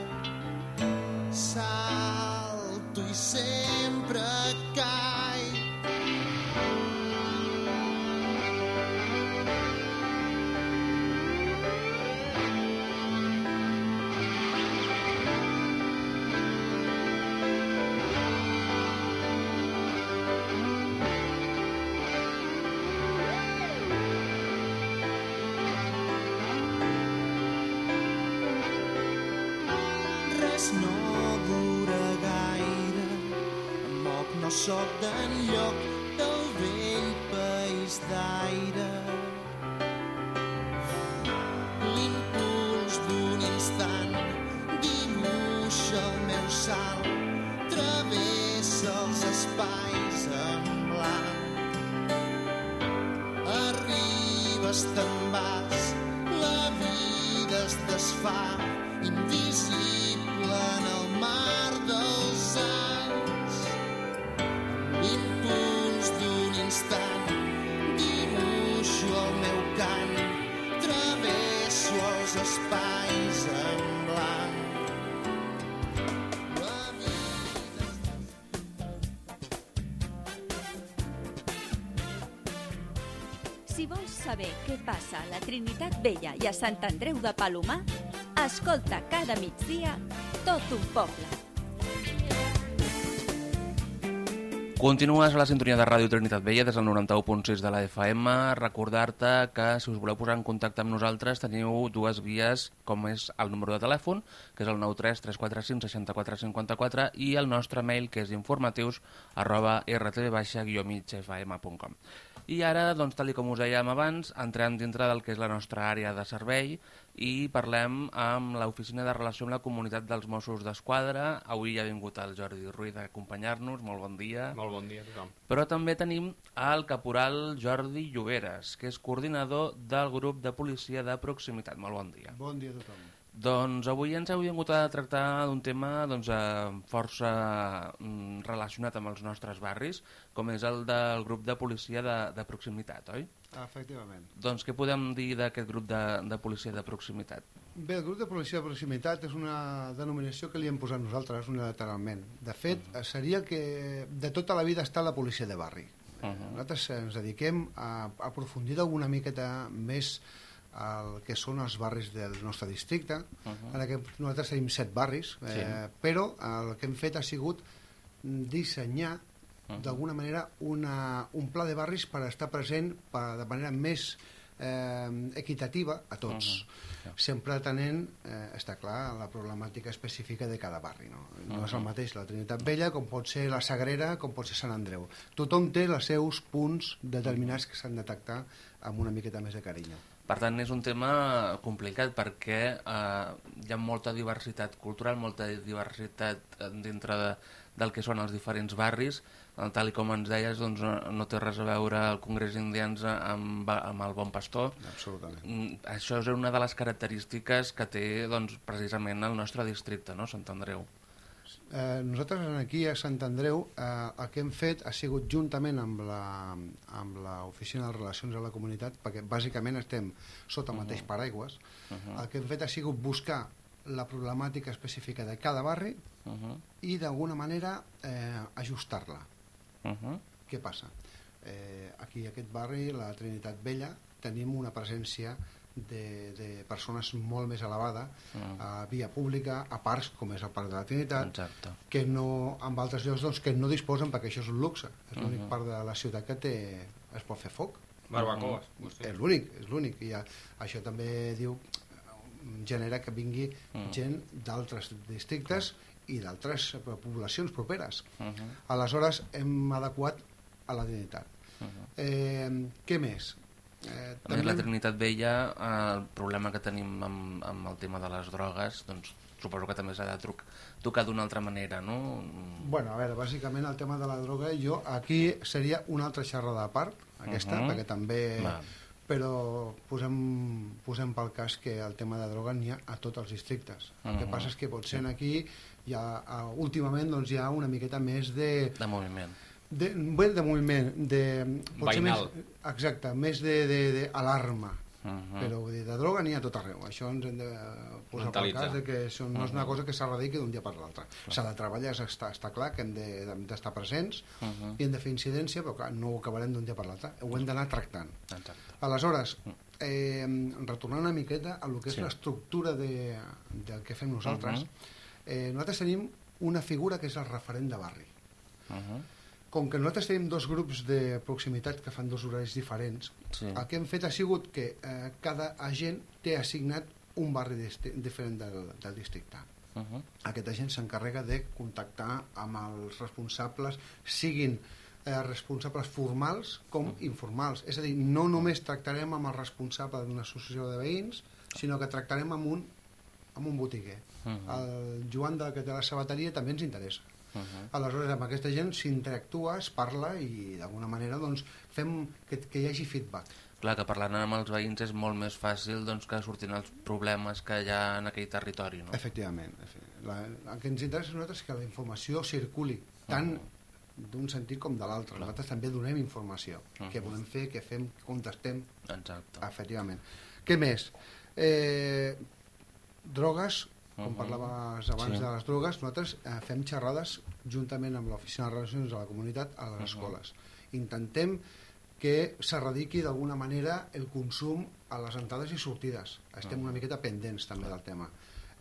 saber què passa a la Trinitat Vella i a Sant Andreu de Palomar, escolta cada migdia tot un poble. Continues a la sintonia de Ràdio Trinitat Vella des del 91.6 de la FM. Recordar-te que si us voleu posar en contacte amb nosaltres teniu dues vies, com és el número de telèfon, que és el 93 345 64 54 i el nostre mail, que és informatius arroba rtv-migfm.com. I ara, doncs, tal i com us dèiem abans, entrem dintre del que és la nostra àrea de servei i parlem amb l'Oficina de Relació amb la Comunitat dels Mossos d'Esquadra. Avui ha vingut el Jordi Ruiz a acompanyar-nos, molt bon dia. Molt bon dia a tothom. Però també tenim el caporal Jordi Lloberes, que és coordinador del grup de policia de proximitat. Molt bon dia. Bon dia a tothom. Doncs avui ens heu vingut a tractar d'un tema doncs, força mm, relacionat amb els nostres barris, com és el del grup de policia de, de proximitat, oi? Efectivament. Doncs què podem dir d'aquest grup de, de policia de proximitat? Bé, el grup de policia de proximitat és una denominació que li hem posat nosaltres unilateralment. De fet, uh -huh. seria que de tota la vida està la policia de barri. Uh -huh. Nosaltres ens dediquem a, a aprofundir alguna miqueta més el que són els barris del nostre districte. Uh -huh. En aquest, nosaltres tenim set barris, eh, sí. però el que hem fet ha sigut dissenyar uh -huh. d'alguna manera una, un pla de barris per estar present per, de manera més eh, equitativa a tots. Uh -huh. Sempre tenent, eh, està clar, la problemàtica específica de cada barri. No, no uh -huh. és el mateix la Trinitat Vella com pot ser la Sagrera, com pot ser Sant Andreu. Tothom té els seus punts determinats que s'han de tractar amb una miqueta més de carinyo. Per tant, és un tema complicat perquè eh, hi ha molta diversitat cultural, molta diversitat dintre de, del que són els diferents barris. Eh, tal com ens deies, doncs, no, no té res a veure el Congrés Indians amb, amb el Bon Pastor. Absolutament. Mm, Això és una de les característiques que té doncs, precisament el nostre districte, no? Sant Andreu. Eh, nosaltres aquí a Sant Andreu eh, el que hem fet ha sigut juntament amb la, amb l'Oficina de Relacions a la Comunitat, perquè bàsicament estem sota el mateix paraigües, Uh -huh. el que hem fet ha sigut buscar la problemàtica específica de cada barri Uh -huh. i d'alguna manera eh, ajustar-la. Uh -huh. Què passa? Eh, aquí a aquest barri, la Trinitat Vella, tenim una presència de, de persones molt més elevada Mm. a via pública, a parcs com és el Parc de la Trinitat, Exacte. que no, en altres llocs doncs, que no disposen perquè això és un luxe. És l'únic Mhm. part de la ciutat que té, es pot fer foc. Barbacoes. És l'únic, és l'únic. I ja, això també diu genera que vingui Mm. gent d'altres districtes i d'altres eh, poblacions properes. Uh -huh. Aleshores hem adequat a la Trinitat. Uh -huh. Eh, què més? Eh, A més, la Trinitat Vella, eh, el problema que tenim amb, amb el tema de les drogues, doncs suposo que també s'ha de truc, tocar d'una altra manera, no? Bueno, a veure, bàsicament el tema de la droga, jo aquí seria una altra xerrada a part, aquesta, Mhm. perquè també... Va. Però posem, posem pel cas que el tema de droga n'hi ha a tots els districtes. El que Mhm. passa és que potser aquí hi ha, uh, últimament doncs, hi ha una miqueta més de, De moviment. De, bé, de moviment, de... potser Veïnal. Més, exacte, més d'alarma. Uh -huh. Però dir, de droga n'hi ha a tot arreu. Això ens hem de posar Mentalitzar. cas de que això no és una cosa que s'erradiqui d'un dia per l'altre. S'ha de treballar, està, està clar que hem de- d'estar presents Uh-huh. i hem de fer incidència, però clar, no ho acabarem d'un dia per l'altre. Ho hem d'anar tractant. Exacte. Aleshores, eh, retornant una miqueta a lo que és Sí. l'estructura de, del que fem nosaltres, Mhm. eh, nosaltres tenim una figura que és el referent de barri. Uh -huh. Com que nosaltres tenim dos grups de proximitat que fan dos horaris diferents, Sí. el que hem fet ha sigut que eh, cada agent té assignat un barri diferent del, del districte. Uh -huh. Aquest agent s'encarrega de contactar amb els responsables, siguin eh, responsables formals com informals. És a dir, no només tractarem amb el responsable d'una associació de veïns, sinó que tractarem amb un, amb un botiguer. Mhm. El Joan de que té la sabateria també ens interessa. Uh -huh. Aleshores, amb aquesta gent s'interactua, es parla i d'alguna manera doncs, fem que, que hi hagi feedback. Clar, que parlant amb els veïns és molt més fàcil doncs, que sortin els problemes que hi ha en aquell territori, no? Efectivament. efe- La, el que ens interessa a nosaltres és que la informació circuli tant d'un sentit com de l'altre. Nosaltres també donem informació. Mhm. Què volem fer, què fem, contestem, Exacte. efectivament. Què més? Eh, drogues, com Mhm. parlaves abans Sí. de les drogues, nosaltres eh, fem xerrades juntament amb l'Oficina de Relacions de la Comunitat a les Mhm. escoles. Intentem que s'erradiqui d'alguna manera el consum a les entrades i sortides. Estem Mhm. una miqueta pendents també del tema.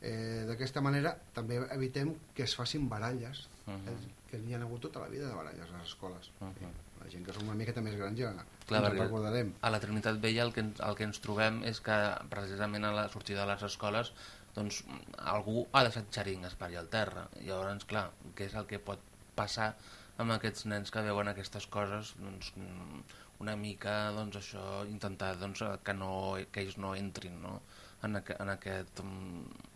Eh, D'aquesta manera també evitem que es facin baralles, Mhm. eh, que n'hi ha hagut tota la vida de baralles a les escoles. Mhm. La gent que som una miqueta més grans ja Clar, ens recordarem. a la Trinitat Vella el que, el que ens trobem és que precisament a la sortida de les escoles doncs, algú ha deixat xeringues per allà al terra. Llavors, clar, què és el que pot passar amb aquests nens que veuen aquestes coses? Doncs, mm, una mica doncs, això intentar doncs, que, no, que ells no entrin no? en, aqu en aquest... mm,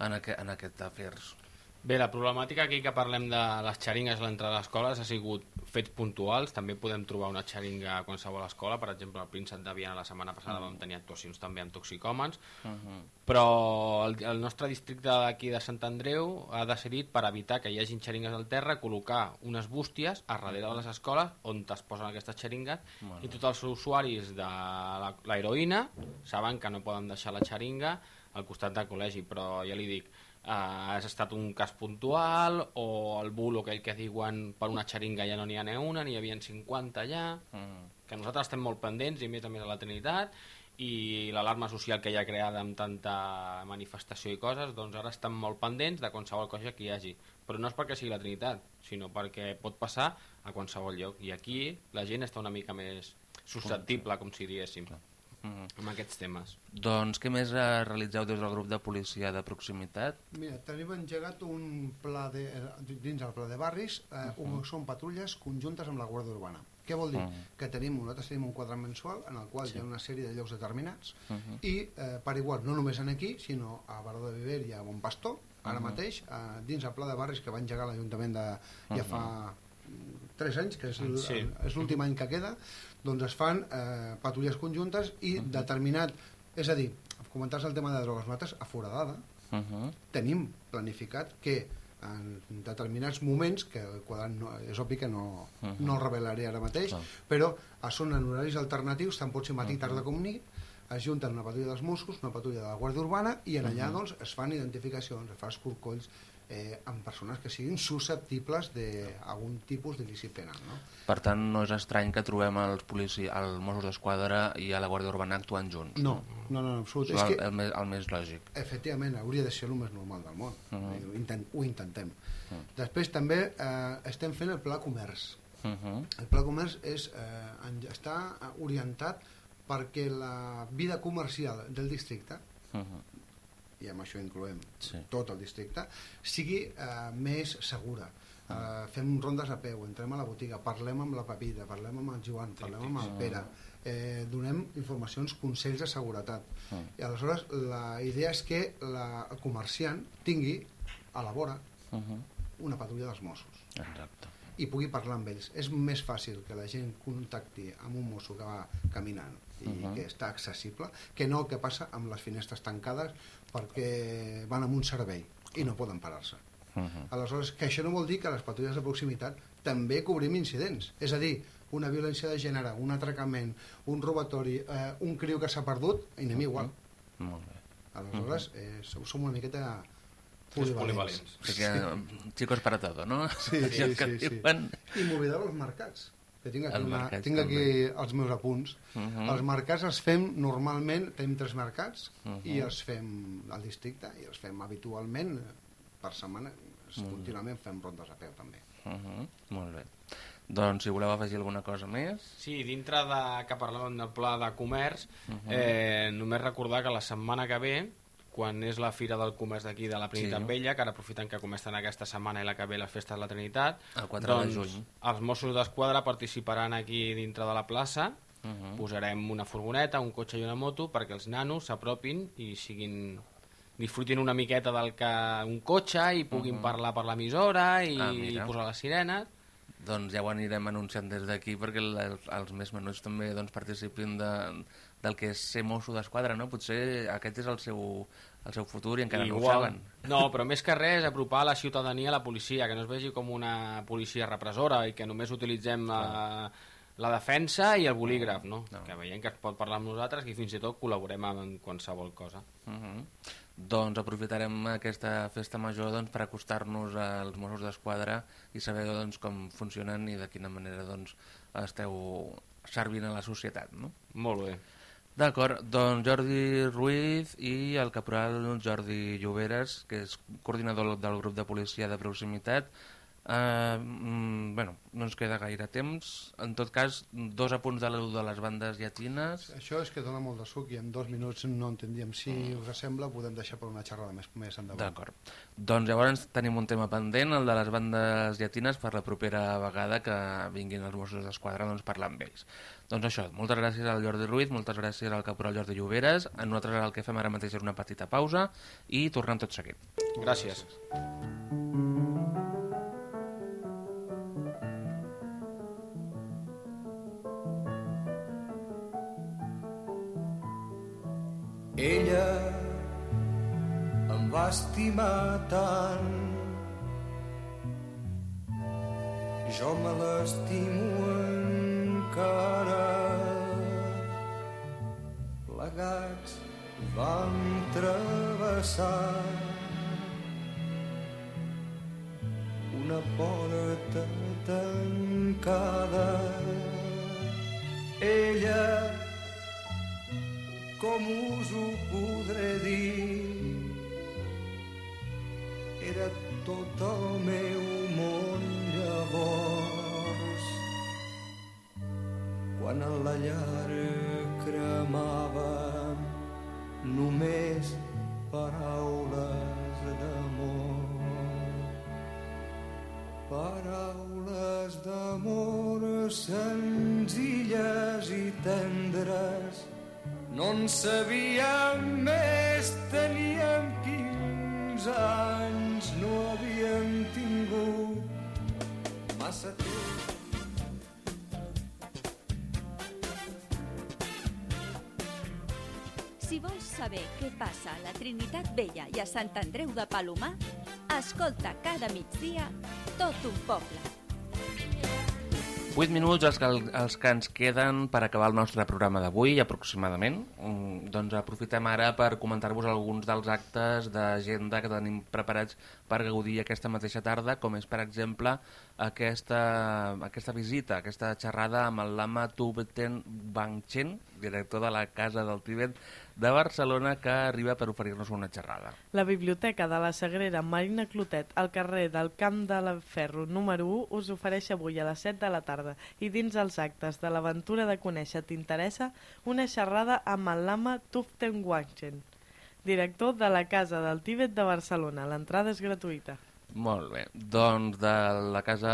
En, aqu en aquest afers. Bé, la problemàtica aquí que parlem de les xeringues a l'entrada a les escoles ha sigut fets puntuals. També podem trobar una xeringa a qualsevol escola. Per exemple, al Príncep de Viana la setmana passada vam tenir actuacions també amb toxicòmens. Uh -huh. Però el, el nostre districte d'aquí de Sant Andreu ha decidit, per evitar que hi hagin xeringues al terra, col·locar unes bústies a darrere de les escoles on es posen aquestes xeringues Molt i tots els usuaris de la- l'heroïna saben que no poden deixar la xeringa al costat del col·legi, però ja li dic, eh, ha estat un cas puntual o el bulo aquell que diuen per una xeringa ja no n'hi ha ni una, n'hi havia 50 allà Uh -huh. que nosaltres estem molt pendents i més a més a la Trinitat i l'alarma social que hi ha creada amb tanta manifestació i coses, doncs ara estem molt pendents de qualsevol cosa que hi hagi. Però no és perquè sigui la Trinitat, sinó perquè pot passar a qualsevol lloc. I aquí la gent està una mica més susceptible, com si diguéssim, Uh -huh. amb aquests temes. Doncs què més eh, realitzeu des del grup de policia de proximitat? Mira, tenim engegat un pla de, eh, dins el pla de barris, eh, uh -huh. són patrulles conjuntes amb la Guàrdia Urbana. Què vol dir? Uh Uh -huh. -huh. Que tenim, nosaltres tenim un quadre mensual en el qual sí. hi ha una sèrie de llocs determinats Uh -huh. i eh, per igual, no només en aquí, sinó a Baró de Viver i a Bon Pastor, ara uh. -huh. mateix, eh, dins el pla de barris que va engegar l'Ajuntament de, ja Mhm. fa mm, tres anys, que és l- Sí. és l'últim any que queda, doncs es fan eh, patrulles conjuntes i Mhm. determinat, és a dir, comentaves el tema de drogues, nosaltres a Foradada, Uh -huh. tenim planificat que en determinats moments, que el quadrant no, és obvi que no, uh Mhm. -huh. no el revelaré ara mateix, Clar. però eh, són en horaris alternatius, tant pot ser matí, tarda com nit, es junten una patrulla dels Mossos, una patrulla de la Guàrdia Urbana, i en allà doncs, es fan identificacions, es fan escorcolls eh, amb persones que siguin susceptibles d'algun tipus d'il·lícit penal. No? Per tant, no és estrany que trobem els polici els Mossos d'Esquadra i a la Guàrdia Urbana actuant junts. No, no, no, en absolut. És És el, que, el, més, el més lògic. efectivament, hauria de ser el més normal del món. Mhm. ho, intent, ho intentem. Després també eh, estem fent el pla comerç. Uh -huh. El pla comerç és, eh, està orientat perquè la vida comercial del districte, Uh -huh. I amb això incloem Sí. tot el districte, sigui eh, més segura. Eh, fem rondes a peu, entrem a la botiga, parlem amb la Pepita, parlem amb el Joan, parlem amb el Pere, eh, donem informacions, consells de seguretat. I aleshores la idea és que la, el comerciant tingui a la vora Uh -huh. una patrulla dels Mossos Exacte. i pugui parlar amb ells. És més fàcil que la gent contacti amb un mosso que va caminant i uh. -huh. que està accessible, que no el que passa amb les finestres tancades perquè van amb un servei i no poden parar-se. Uh -huh. Aleshores, que això no vol dir que les patrulles de proximitat també cobrim incidents. És a dir, una violència de gènere, un atracament, un robatori, eh, un criu que s'ha perdut, i anem igual. Molt bé. Aleshores, eh, som som una miqueta polivalents. polivalents. O sigui que, chicos para todo, no? Sí, (laughs) sí, sí, sí. diuen. I m'oblidava els mercats. Que tinc aquí, Els una, tinc aquí els meus apunts. Uh -huh. Els mercats els fem normalment, tenim tres mercats, Uh -huh. i els fem al districte, i els fem habitualment per setmana. Contínuament fem rondes a peu, també. Uh -huh. Molt bé. Doncs, si voleu afegir alguna cosa més... Sí, dintre de que parlàvem del pla de comerç, uh -huh. eh, només recordar que la setmana que ve, quan és la Fira del Comerç d'aquí de la Trinitat Sí. Vella, que ara aprofitant que comencen aquesta setmana i la que ve les festes de la Trinitat, El 4 de doncs juny. els Mossos d'Esquadra participaran aquí dintre de la plaça, Uh -huh. posarem una furgoneta, un cotxe i una moto perquè els nanos s'apropin i siguin disfrutin una miqueta del que un cotxe i puguin uh -huh. parlar per l'emissora i Ah, mira. posar les sirenes Doncs ja ho anirem anunciant des d'aquí perquè el, el, els més menuts també doncs, participin de, del que és ser mosso d'esquadra, no? Potser aquest és el seu, el seu futur i encara no ho saben. No, però més que res, apropar la ciutadania a la policia, que no es vegi com una policia repressora i que només utilitzem la, la defensa i el bolígraf, no? No. Que veiem que es pot parlar amb nosaltres i fins i tot col·laborem en qualsevol cosa. Uh -huh. Doncs aprofitarem aquesta festa major doncs, per acostar-nos als Mossos d'Esquadra i saber doncs, com funcionen i de quina manera doncs, esteu servint a la societat. No? Molt bé. D'acord, doncs Jordi Ruiz i el caporal Jordi Lloberes, que és coordinador del grup de policia de proximitat. Uh, mm, bueno, no ens queda gaire temps. En tot cas, dos apunts de, la- de les bandes llatines. Això és que dona molt de suc i en dos minuts no entendíem. Si us sembla, podem deixar per una xerrada més, més endavant. D'acord. Doncs llavors tenim un tema pendent, el de les bandes llatines, per la propera vegada que vinguin els Mossos d'Esquadra doncs, parlar amb ells. Doncs això, moltes gràcies al Jordi Ruiz, moltes gràcies al caporal Jordi Lloberes. A nosaltres el que fem ara mateix és una petita pausa i tornem tot seguit. Gràcies. Ella em va estimar tant. Jo me l'estimo encara. Plegats vam travessar una porta tancada. Ella com us ho podré dir. Era tot el meu món llavors quan a la llar cremava només paraules d'amor. Paraules d'amor senzilles i tendres no en sabíem més, teníem 15 anys, no havíem tingut massa temps. Si vols saber què passa a la Trinitat Vella i a Sant Andreu de Palomar, escolta cada migdia tot un poble. 8 minuts els que, els que ens queden per acabar el nostre programa d'avui, aproximadament. Mm, Doncs aprofitem ara per comentar-vos alguns dels actes d'agenda que tenim preparats per gaudir aquesta mateixa tarda, com és, per exemple, aquesta, aquesta visita, aquesta xerrada amb el lama Tubeten Bangchen, director de la Casa del Tibet de Barcelona, que arriba per oferir-nos una xerrada. La Biblioteca de la Sagrera Marina Clotet, al carrer del Camp de la Ferro número 1, us ofereix avui a les 7 de la tarda i dins els actes de l'aventura de conèixer t'interessa una xerrada amb el lama Tuften Wangchen, director de la Casa del Tíbet de Barcelona. L'entrada és gratuïta. Molt bé, doncs de la casa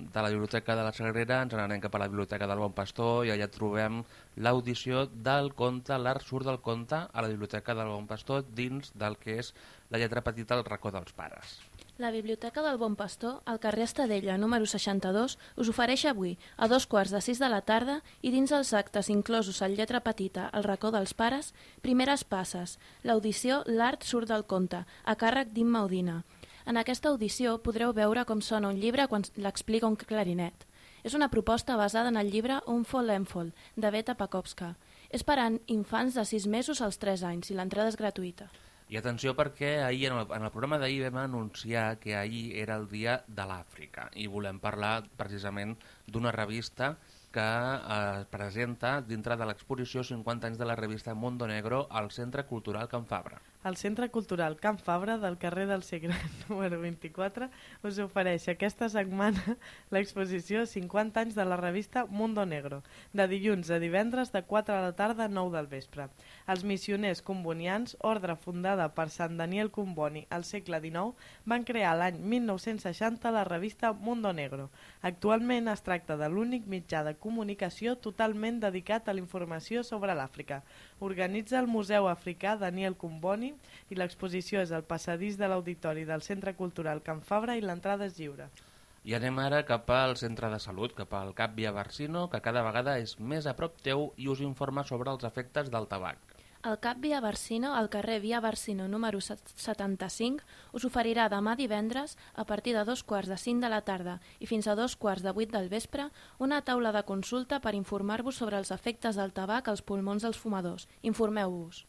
de la Biblioteca de la Sagrera ens n'anem cap a la Biblioteca del Bon Pastor i allà trobem l'audició del conte, l'art surt del conte a la Biblioteca del Bon Pastor dins del que és la lletra petita al racó dels pares. La Biblioteca del Bon Pastor, al carrer Estadella, número 62, us ofereix avui, a dos quarts de sis de la tarda, i dins els actes inclosos al lletra petita al racó dels pares, primeres passes, l'audició L'art surt del conte, a càrrec d'Imma Udina. En aquesta audició podreu veure com sona un llibre quan l'explica un clarinet. És una proposta basada en el llibre Un fol l'enfol, de Beta Pakowska. És per a infants de 6 mesos als 3 anys i l'entrada és gratuïta. I atenció perquè ahir en el, en el programa d'ahir vam anunciar que ahir era el dia de l'Àfrica i volem parlar precisament d'una revista que eh, presenta dintre de l'exposició 50 anys de la revista Mundo Negro al Centre Cultural Can Fabra. El Centre Cultural Camp Fabra del carrer del Segre (laughs) número 24 us ofereix aquesta setmana (laughs) l'exposició 50 anys de la revista Mundo Negro, de dilluns a divendres de 4 a la tarda a 9 del vespre. Els missioners combonians, ordre fundada per Sant Daniel Comboni al segle XIX, van crear l'any 1960 la revista Mundo Negro. Actualment es tracta de l'únic mitjà de comunicació totalment dedicat a la informació sobre l'Àfrica. Organitza el Museu Africà Daniel Comboni i l'exposició és al passadís de l'Auditori del Centre Cultural Can Fabra i l'entrada és lliure. I anem ara cap al centre de salut, cap al CAP Via Barsino, que cada vegada és més a prop teu i us informa sobre els efectes del tabac. El CAP Via Barsino, al carrer Via Barsino número 75, us oferirà demà divendres, a partir de dos quarts de cinc de la tarda i fins a dos quarts de vuit del vespre, una taula de consulta per informar-vos sobre els efectes del tabac als pulmons dels fumadors. Informeu-vos.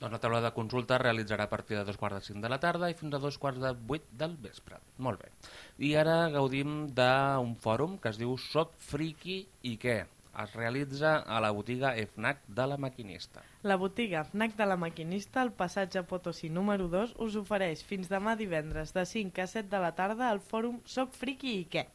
Doncs la taula de consulta es realitzarà a partir de dos quarts de cinc de la tarda i fins a dos quarts de vuit del vespre. Molt bé. I ara gaudim d'un fòrum que es diu Soc friki i què? Es realitza a la botiga FNAC de la Maquinista. La botiga FNAC de la Maquinista, al passatge Potosí número 2, us ofereix fins demà divendres de 5 a 7 de la tarda el fòrum Soc friki i què?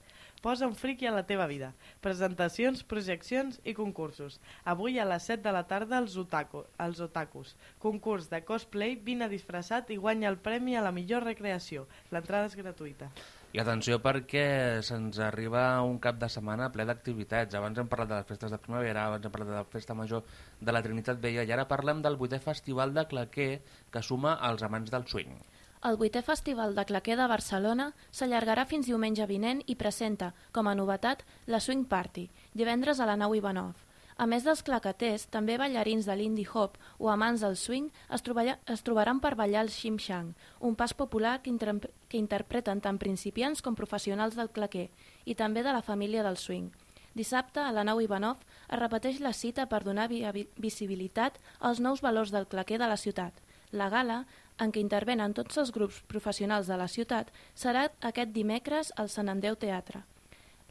Posa un friki a la teva vida. Presentacions, projeccions i concursos. Avui a les 7 de la tarda els, otaku, els otakus. Concurs de cosplay, vine disfressat i guanya el premi a la millor recreació. L'entrada és gratuïta. I atenció perquè se'ns arriba un cap de setmana ple d'activitats. Abans hem parlat de les festes de primavera, abans hem parlat de la festa major de la Trinitat Vella i ara parlem del vuitè festival de claquer que suma els amants del swing. El vuitè Festival de Claquer de Barcelona s'allargarà fins diumenge vinent i presenta, com a novetat, la Swing Party, divendres a la nau Ivanov. A més dels claqueters, també ballarins de l'indie hop o amants del swing es, troballa, es trobaran per ballar el ximxang, un pas popular que, inter que interpreten tant principiants com professionals del claquer i també de la família del swing. Dissabte, a la nau Ivanov, es repeteix la cita per donar vi visibilitat als nous valors del claquer de la ciutat. La gala en què intervenen tots els grups professionals de la ciutat, serà aquest dimecres al Sant Andreu Teatre.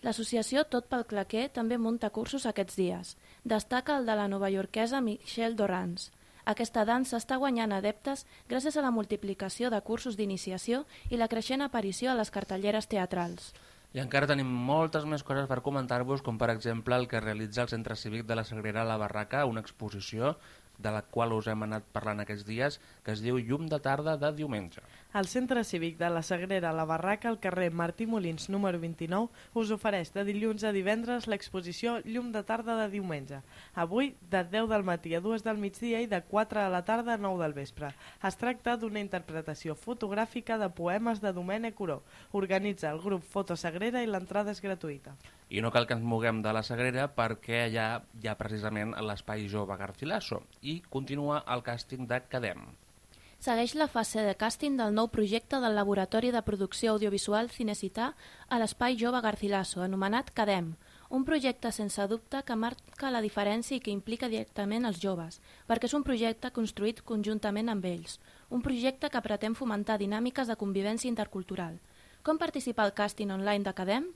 L'associació Tot pel Claquer també munta cursos aquests dies. Destaca el de la novaiorquesa Michelle Dorans. Aquesta dansa està guanyant adeptes gràcies a la multiplicació de cursos d'iniciació i la creixent aparició a les cartelleres teatrals. I encara tenim moltes més coses per comentar-vos, com per exemple el que realitza el Centre Cívic de la Sagrera a la Barraca, una exposició de la qual us hem anat parlant aquests dies, que es diu Llum de tarda de diumenge. El Centre Cívic de la Sagrera la Barraca, al carrer Martí Molins número 29, us ofereix de dilluns a divendres l'exposició Llum de tarda de diumenge. Avui, de 10 del matí a 2 del migdia i de 4 a la tarda a 9 del vespre. Es tracta d'una interpretació fotogràfica de poemes de Domènec Curó. Organitza el grup Fotosagrera i l'entrada és gratuïta. I no cal que ens moguem de la Sagrera perquè allà hi ha precisament l'espai jove Garcilaso i continua el càsting de Cadem. Segueix la fase de càsting del nou projecte del Laboratori de Producció Audiovisual Cinecità a l'Espai Jove Garcilaso, anomenat CADEM, un projecte sense dubte que marca la diferència i que implica directament els joves, perquè és un projecte construït conjuntament amb ells, un projecte que pretén fomentar dinàmiques de convivència intercultural. Com participar al càsting online de CADEM?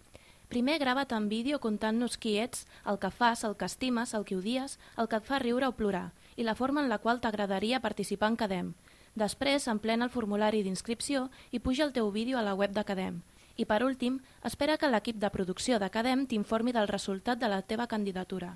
Primer grava't en vídeo contant-nos qui ets, el que fas, el que estimes, el que odies, el que et fa riure o plorar, i la forma en la qual t'agradaria participar en CADEM. Després, emplena el formulari d'inscripció i puja el teu vídeo a la web d'Academ. I per últim, espera que l'equip de producció d'Academ t'informi del resultat de la teva candidatura.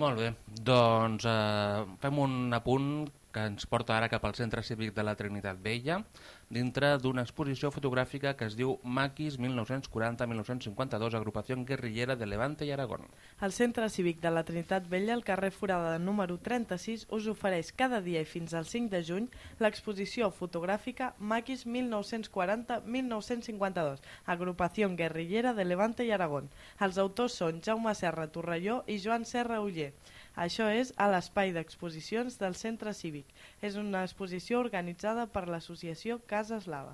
Molt bé, doncs eh, fem un apunt que ens porta ara cap al Centre Cívic de la Trinitat Vella, dintre d'una exposició fotogràfica que es diu Maquis 1940-1952, agrupació guerrillera de Levante i Aragón. El Centre Cívic de la Trinitat Vella, al carrer Forada número 36, us ofereix cada dia i fins al 5 de juny l'exposició fotogràfica Maquis 1940-1952, agrupació guerrillera de Levante i Aragón. Els autors són Jaume Serra Torrelló i Joan Serra Uller. Això és a l'espai d'exposicions del Centre Cívic. És una exposició organitzada per l'associació Casa Eslava.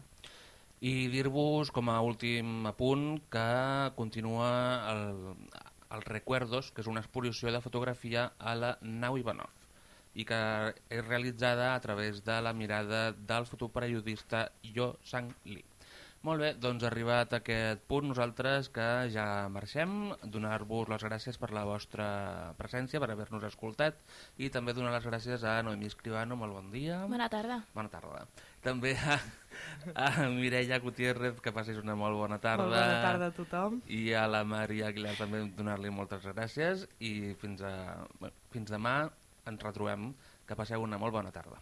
I dir-vos, com a últim apunt, que continua el, el Recuerdos, que és una exposició de fotografia a la Nau Ivanov i que és realitzada a través de la mirada del fotoperiodista Yo Sang Lee. Molt bé, doncs arribat a aquest punt, nosaltres que ja marxem, donar-vos les gràcies per la vostra presència, per haver-nos escoltat, i també donar les gràcies a Noemí Escribano, molt bon dia. Bona tarda. Bona tarda. També a, a Mireia Gutiérrez, que passis una molt bona tarda. Molt bona tarda a tothom. I a la Maria Aguilar també donar-li moltes gràcies, i fins, a, bueno, fins demà ens retrobem. Que passeu una molt bona tarda.